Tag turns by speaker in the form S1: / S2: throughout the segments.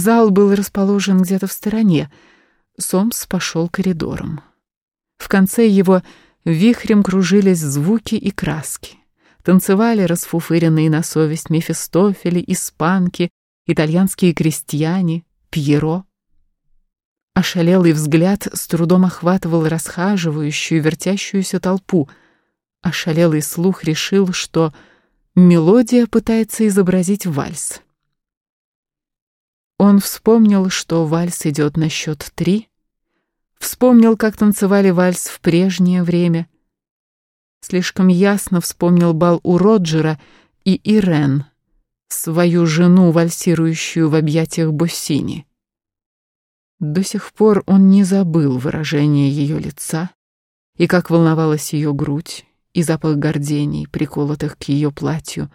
S1: Зал был расположен где-то в стороне. Сомс пошел коридором. В конце его вихрем кружились звуки и краски. Танцевали расфуфыренные на совесть Мефистофели, испанки, итальянские крестьяне, Пьеро. Ошалелый взгляд с трудом охватывал расхаживающую, вертящуюся толпу. Ошалелый слух решил, что мелодия пытается изобразить вальс. Он вспомнил, что вальс идет на счет три, вспомнил, как танцевали вальс в прежнее время, слишком ясно вспомнил бал у Роджера и Ирен, свою жену, вальсирующую в объятиях Боссини. До сих пор он не забыл выражение ее лица и как волновалась ее грудь и запах гордений, приколотых к ее платью,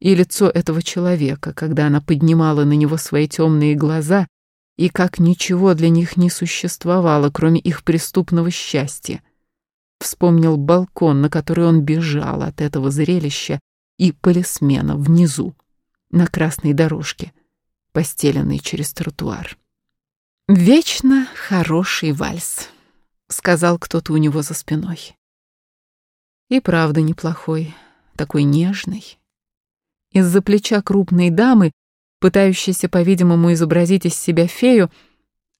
S1: и лицо этого человека, когда она поднимала на него свои темные глаза, и как ничего для них не существовало, кроме их преступного счастья. Вспомнил балкон, на который он бежал от этого зрелища, и полисмена внизу, на красной дорожке, постеленной через тротуар. «Вечно хороший вальс», — сказал кто-то у него за спиной. И правда неплохой, такой нежный, из-за плеча крупной дамы, пытающейся, по-видимому, изобразить из себя фею,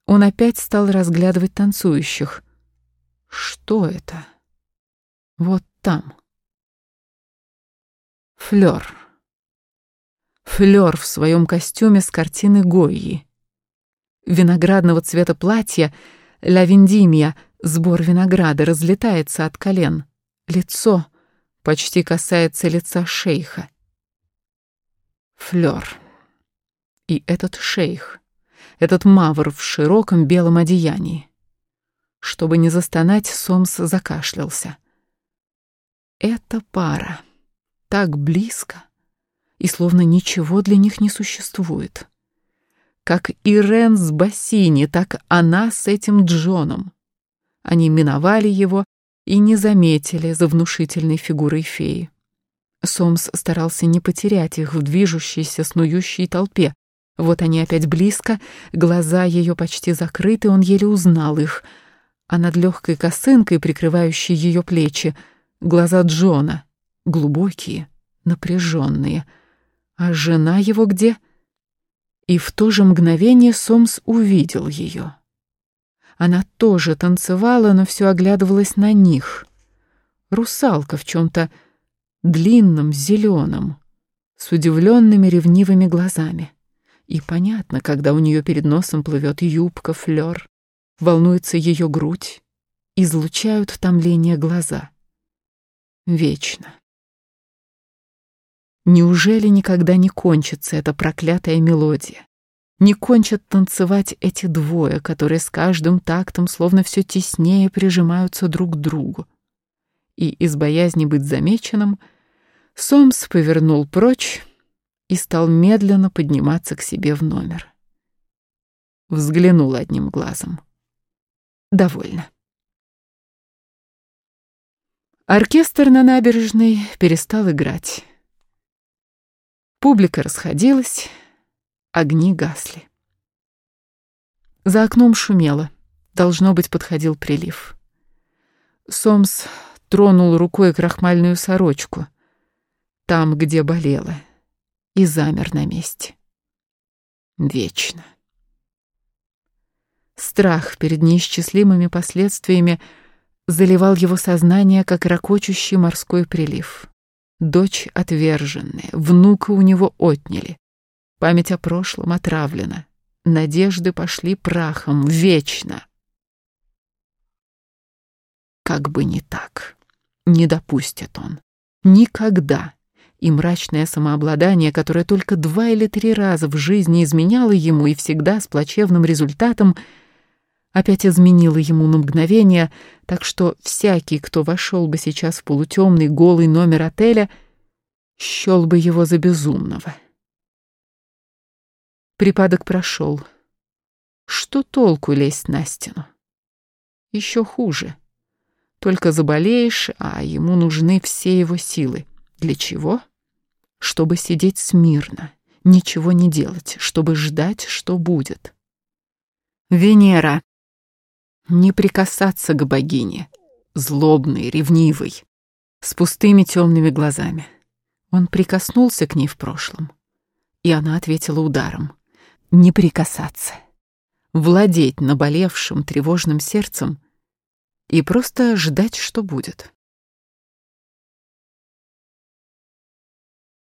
S1: он опять стал разглядывать танцующих. Что это? Вот там. Флёр. Флёр в своем костюме с картины Гойи. Виноградного цвета платья, ля виндимия, сбор винограда, разлетается от колен. Лицо почти касается лица шейха. Флёр. И этот шейх, этот мавр в широком белом одеянии. Чтобы не застонать, Сомс закашлялся. Эта пара так близко, и словно ничего для них не существует. Как Ирен с Бассини, так она с этим Джоном. Они миновали его и не заметили за внушительной фигурой феи. Сомс старался не потерять их в движущейся, снующей толпе. Вот они опять близко, глаза ее почти закрыты, он еле узнал их. А над легкой косынкой, прикрывающей ее плечи, глаза Джона, глубокие, напряженные. А жена его где? И в то же мгновение Сомс увидел ее. Она тоже танцевала, но все оглядывалась на них. Русалка в чем-то длинным, зеленым, с удивленными ревнивыми глазами. И понятно, когда у нее перед носом плывет юбка, флер, волнуется ее грудь, излучают томление глаза. Вечно. Неужели никогда не кончится эта проклятая мелодия? Не кончат танцевать эти двое, которые с каждым тактом словно все теснее прижимаются друг к другу и из боязни быть замеченным, Сомс повернул прочь и стал медленно подниматься к себе в номер. Взглянул одним глазом. Довольно. Оркестр на набережной перестал играть. Публика расходилась, огни гасли. За окном шумело. Должно быть, подходил прилив. Сомс тронул рукой крахмальную сорочку, там, где болело, и замер на месте. Вечно. Страх перед неисчислимыми последствиями заливал его сознание, как ракочущий морской прилив. Дочь отверженная, внука у него отняли. Память о прошлом отравлена. Надежды пошли прахом вечно. Как бы не так. Не допустит он. Никогда. И мрачное самообладание, которое только два или три раза в жизни изменяло ему и всегда с плачевным результатом, опять изменило ему на мгновение, так что всякий, кто вошел бы сейчас в полутемный голый номер отеля, счел бы его за безумного. Припадок прошел. Что толку лезть на стену? Еще хуже. Только заболеешь, а ему нужны все его силы. Для чего? Чтобы сидеть смирно ничего не делать, чтобы ждать, что будет. Венера. Не прикасаться к богине, злобной, ревнивой, с пустыми темными глазами. Он прикоснулся к ней в прошлом, и она ответила ударом. Не прикасаться. Владеть наболевшим тревожным сердцем и просто ждать, что будет.